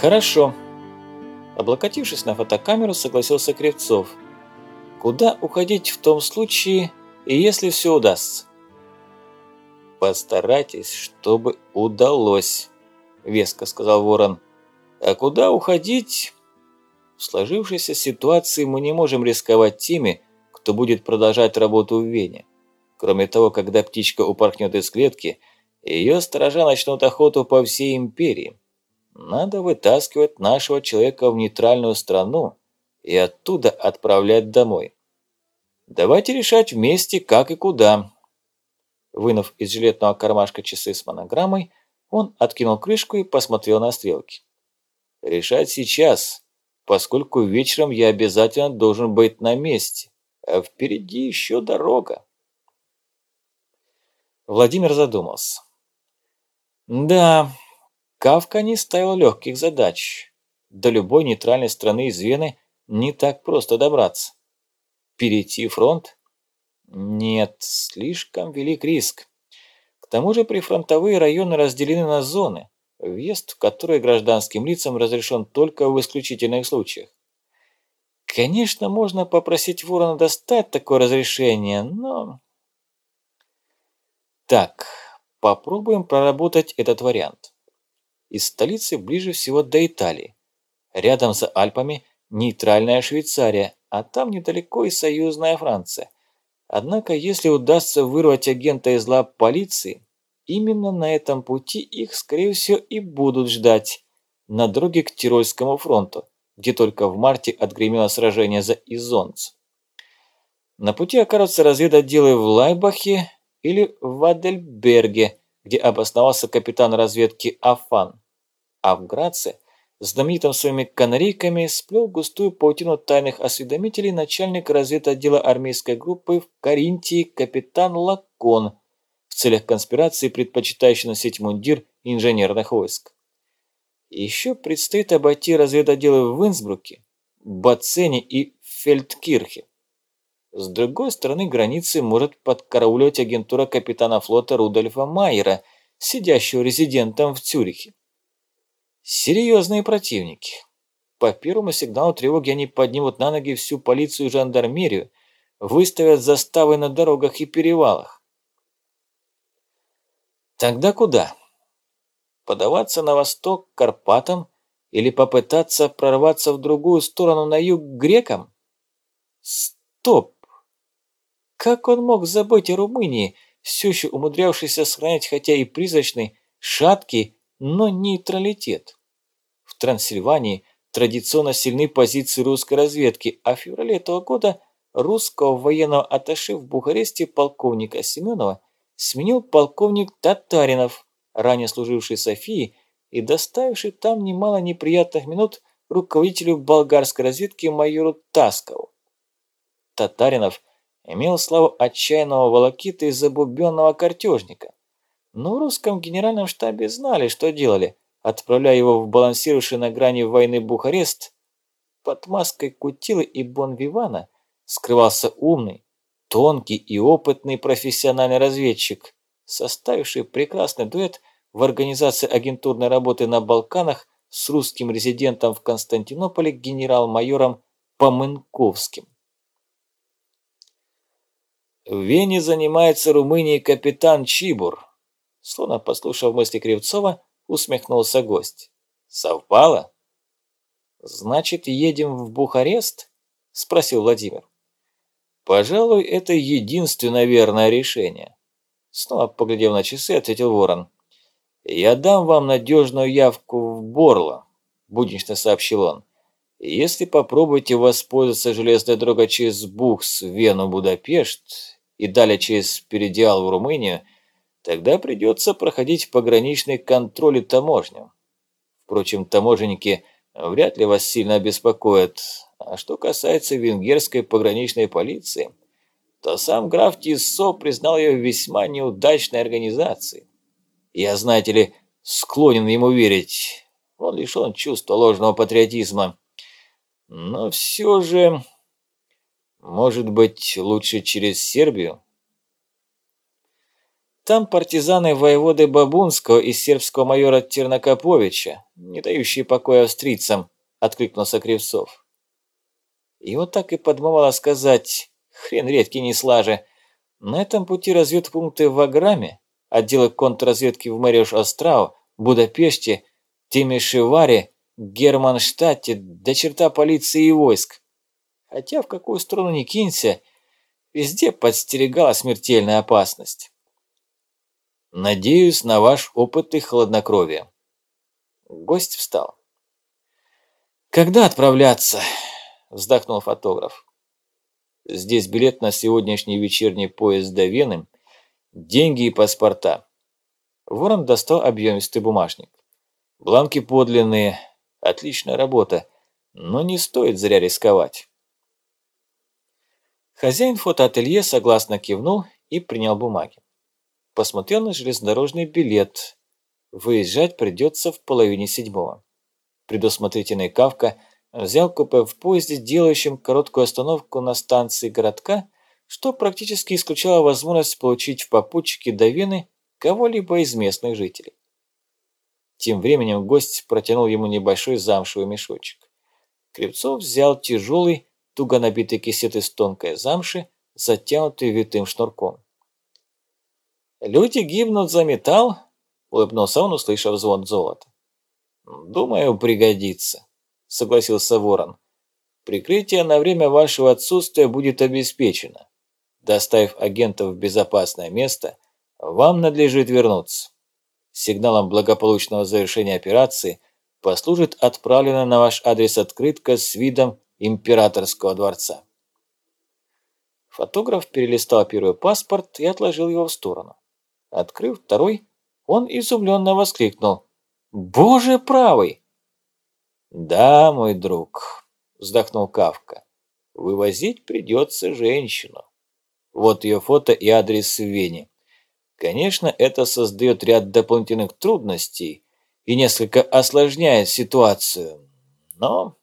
Хорошо. Облокотившись на фотокамеру, согласился Кривцов. Куда уходить в том случае, если все удастся? Постарайтесь, чтобы удалось, веско сказал Ворон. А куда уходить? В сложившейся ситуации мы не можем рисковать теми, кто будет продолжать работу в Вене. Кроме того, когда птичка упорхнет из клетки, ее сторожа начнут охоту по всей империи. Надо вытаскивать нашего человека в нейтральную страну и оттуда отправлять домой. Давайте решать вместе, как и куда. Вынув из жилетного кармашка часы с монограммой, он откинул крышку и посмотрел на стрелки. Решать сейчас, поскольку вечером я обязательно должен быть на месте, а впереди еще дорога. Владимир задумался. Да, Кавка не ставил легких задач. До любой нейтральной страны из Вены не так просто добраться. Перейти фронт? Нет, слишком велик риск. К тому же прифронтовые районы разделены на зоны, въезд в которые гражданским лицам разрешен только в исключительных случаях. Конечно, можно попросить ворона достать такое разрешение, но... Так, попробуем проработать этот вариант. Из столицы ближе всего до Италии. Рядом за Альпами нейтральная Швейцария, а там недалеко и союзная Франция. Однако, если удастся вырвать агента из лап полиции, именно на этом пути их, скорее всего, и будут ждать, на дороге к Тирольскому фронту, где только в марте отгремело сражение за Изонц. На пути окажутся разведотделы в Лайбахе или в Адельберге, где обосновался капитан разведки Афан. А в Граце, знаменитым своими канарейками, сплел густую паутину тайных осведомителей начальник разведотдела армейской группы в Каринтии капитан Лакон, в целях конспирации предпочитающий носить мундир инженерных войск. Еще предстоит обойти разведотделы в Инсбруке, Бацене и Фельдкирхе. С другой стороны границы может подкарауливать агентура капитана флота Рудольфа Майера, сидящего резидентом в Цюрихе. Серьезные противники. По первому сигналу тревоги они поднимут на ноги всю полицию и жандармерию, выставят заставы на дорогах и перевалах. Тогда куда? Подаваться на восток к Карпатам или попытаться прорваться в другую сторону на юг к грекам? Стоп! Как он мог забыть о Румынии, все еще умудрявшейся сохранять хотя и призрачный, шаткий, но нейтралитет? В Трансильвании традиционно сильны позиции русской разведки, а в феврале этого года русского военного атташе в Бухаресте полковника Семенова сменил полковник Татаринов, ранее служивший Софии и доставивший там немало неприятных минут руководителю болгарской разведки майору Таскову. Татаринов имел славу отчаянного волокита и забубенного картежника. Но в русском генеральном штабе знали, что делали, отправляя его в балансирующий на грани войны Бухарест. Под маской Кутилы и Бон-Вивана скрывался умный, тонкий и опытный профессиональный разведчик, составивший прекрасный дуэт в организации агентурной работы на Балканах с русским резидентом в Константинополе генерал-майором Помынковским. В Вене занимается Румынией капитан Чибур. Словно послушав мысли Кривцова, усмехнулся гость. Совпало? Значит, едем в Бухарест? Спросил Владимир. Пожалуй, это единственное верное решение. Снова поглядев на часы, ответил Ворон. «Я дам вам надежную явку в Борло», – буднично сообщил он. «Если попробуете воспользоваться железной дорогой через Бухс, Вену, Будапешт и далее через Передиал в Румынию, тогда придется проходить пограничный контроль и таможню. Впрочем, таможенники вряд ли вас сильно обеспокоят. А что касается венгерской пограничной полиции, то сам граф Тиссо признал ее весьма неудачной организацией. Я, знаете ли, склонен ему верить. Он лишен чувства ложного патриотизма. Но все же... Может быть, лучше через Сербию? Там партизаны воеводы Бабунского и сербского майора Тернокоповича, не дающие покоя австрийцам, откликнулся Кривцов. Его так и подмывало сказать, хрен редкий не слаже, на этом пути разведпункты в Аграме, отделы контрразведки в Мэриуш-Острау, Будапеште, Тимишеваре, Германштадте, до черта полиции и войск. Хотя в какую сторону ни кинься, везде подстерегала смертельная опасность. Надеюсь на ваш опыт и хладнокровие. Гость встал. «Когда отправляться?» – вздохнул фотограф. «Здесь билет на сегодняшний вечерний поезд до Вены, деньги и паспорта». Ворон достал объемистый бумажник. «Бланки подлинные, отличная работа, но не стоит зря рисковать». Хозяин фотоателье согласно кивнул и принял бумаги. Посмотрел на железнодорожный билет. Выезжать придется в половине седьмого. Предусмотрительный Кавка взял купе в поезде, делающем короткую остановку на станции городка, что практически исключало возможность получить в попутчике до Вены кого-либо из местных жителей. Тем временем гость протянул ему небольшой замшевый мешочек. Кривцов взял тяжелый, туго набитый кисет из тонкой замши, затянутый витым шнурком. «Люди гибнут за металл?» – улыбнулся он, услышав звон золота. «Думаю, пригодится», – согласился Ворон. «Прикрытие на время вашего отсутствия будет обеспечено. Доставив агентов в безопасное место, вам надлежит вернуться. Сигналом благополучного завершения операции послужит отправленная на ваш адрес открытка с видом императорского дворца». Фотограф перелистал первый паспорт и отложил его в сторону. Открыв второй, он изумленно воскликнул. «Боже правый!» «Да, мой друг», – вздохнул Кавка, – «вывозить придется женщину. Вот ее фото и адрес в Вене. Конечно, это создает ряд дополнительных трудностей и несколько осложняет ситуацию, но